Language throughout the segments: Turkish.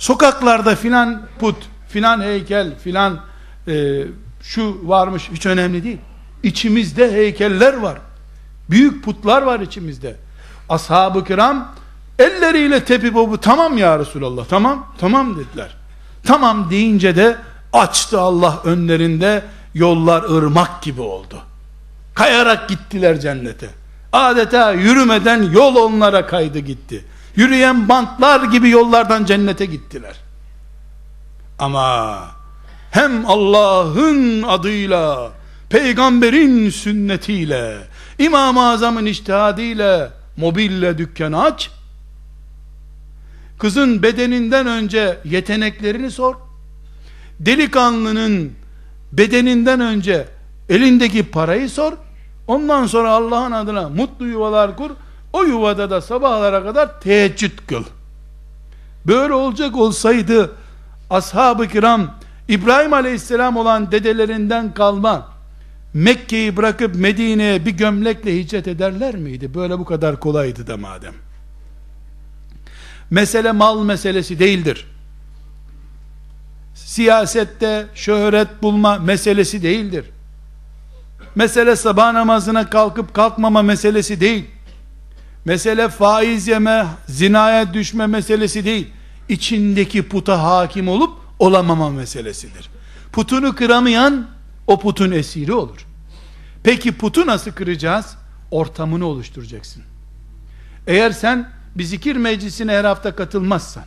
Sokaklarda filan put, filan heykel, filan e, şu varmış hiç önemli değil. İçimizde heykeller var. Büyük putlar var içimizde. Ashab-ı kiram elleriyle tepip o bu tamam ya Resulallah tamam tamam dediler. Tamam deyince de açtı Allah önlerinde yollar ırmak gibi oldu. Kayarak gittiler cennete. Adeta yürümeden yol onlara kaydı gitti. Yürüyen bantlar gibi yollardan cennete gittiler. Ama hem Allah'ın adıyla, peygamberin sünnetiyle, İmam-ı Azam'ın iştihadıyla mobille dükkan aç, kızın bedeninden önce yeteneklerini sor, delikanlının bedeninden önce elindeki parayı sor, ondan sonra Allah'ın adına mutlu yuvalar kur, o yuvada da sabahlara kadar teheccüd kıl. Böyle olacak olsaydı, ashab-ı kiram, İbrahim aleyhisselam olan dedelerinden kalma, Mekke'yi bırakıp Medine'ye bir gömlekle hicret ederler miydi? Böyle bu kadar kolaydı da madem. Mesele mal meselesi değildir. Siyasette şöhret bulma meselesi değildir. Mesele sabah namazına kalkıp kalkmama meselesi değil. Mesele faiz yeme, zinaya düşme meselesi değil. İçindeki puta hakim olup olamama meselesidir. Putunu kıramayan o putun esiri olur. Peki putu nasıl kıracağız? Ortamını oluşturacaksın. Eğer sen bir zikir meclisine her hafta katılmazsan,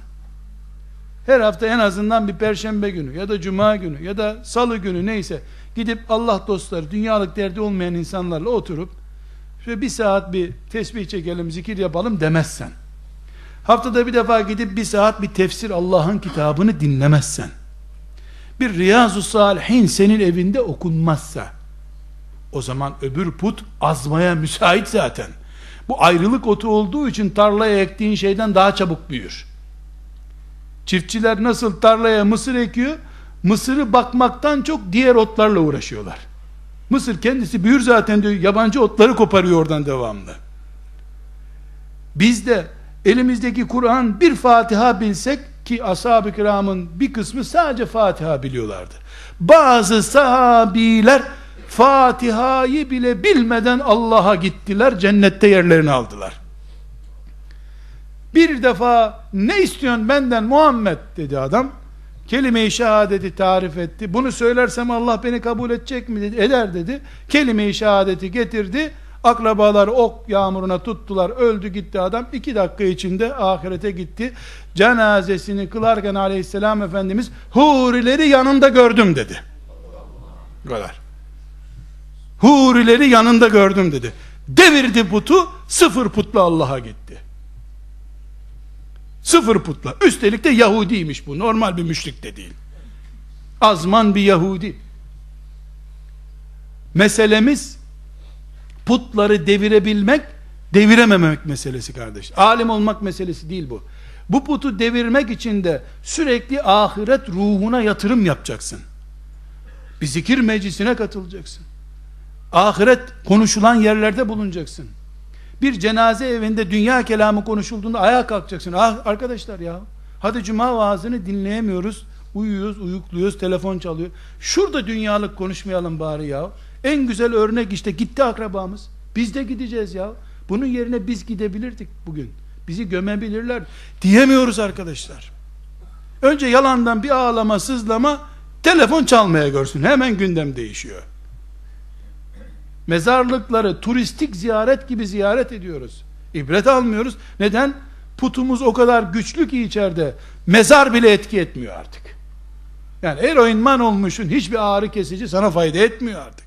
her hafta en azından bir perşembe günü ya da cuma günü ya da salı günü neyse gidip Allah dostları, dünyalık derdi olmayan insanlarla oturup şöyle bir saat bir tesbih çekelim, zikir yapalım demezsen, haftada bir defa gidip bir saat bir tefsir Allah'ın kitabını dinlemezsen, bir Riyazu Salihin senin evinde okunmazsa, o zaman öbür put azmaya müsait zaten. Bu ayrılık otu olduğu için tarlaya ektiğin şeyden daha çabuk büyür. Çiftçiler nasıl tarlaya mısır ekiyor? Mısırı bakmaktan çok diğer otlarla uğraşıyorlar. Mısır kendisi büyür zaten diyor. Yabancı otları koparıyor oradan devamlı. Biz de elimizdeki Kur'an bir Fatiha bilsek ki ashab-ı kiramın bir kısmı sadece Fatiha biliyorlardı. Bazı sahabiler Fatiha'yı bile bilmeden Allah'a gittiler, cennette yerlerini aldılar. Bir defa ne istiyorsun benden Muhammed dedi adam. Kelime-i şehadeti tarif etti. Bunu söylersem Allah beni kabul edecek mi dedi. Eder dedi. Kelime-i şehadeti getirdi. Akrabalar ok yağmuruna tuttular. Öldü gitti adam. iki dakika içinde ahirete gitti. Cenazesini kılarken aleyhisselam efendimiz hurileri yanında gördüm dedi. Bu kadar. Hurileri yanında gördüm dedi. Devirdi putu, sıfır putla Allah'a gitti. Sıfır putla. Üstelik de Yahudiymiş bu. Normal bir müşrik de değil. Azman bir Yahudi. Meselemiz putları devirebilmek, devirememek meselesi kardeş. Alim olmak meselesi değil bu. Bu putu devirmek için de sürekli ahiret ruhuna yatırım yapacaksın. Bir zikir meclisine katılacaksın. Ahiret konuşulan yerlerde bulunacaksın. Bir cenaze evinde dünya kelamı konuşulduğunda ayağa kalkacaksın. Ah arkadaşlar ya. Hadi cuma vaazını dinleyemiyoruz. Uyuyoruz, uyukluyoruz, telefon çalıyor. Şurada dünyalık konuşmayalım bari ya. En güzel örnek işte gitti akrabamız. Biz de gideceğiz ya. Bunun yerine biz gidebilirdik bugün. Bizi gömebilirler. Diyemiyoruz arkadaşlar. Önce yalandan bir ağlama, sızlama, telefon çalmaya görsün. Hemen gündem değişiyor. Mezarlıkları turistik ziyaret gibi ziyaret ediyoruz. İbret almıyoruz. Neden? Putumuz o kadar güçlü ki içeride mezar bile etki etmiyor artık. Yani eroinman olmuşsun hiçbir ağrı kesici sana fayda etmiyor artık.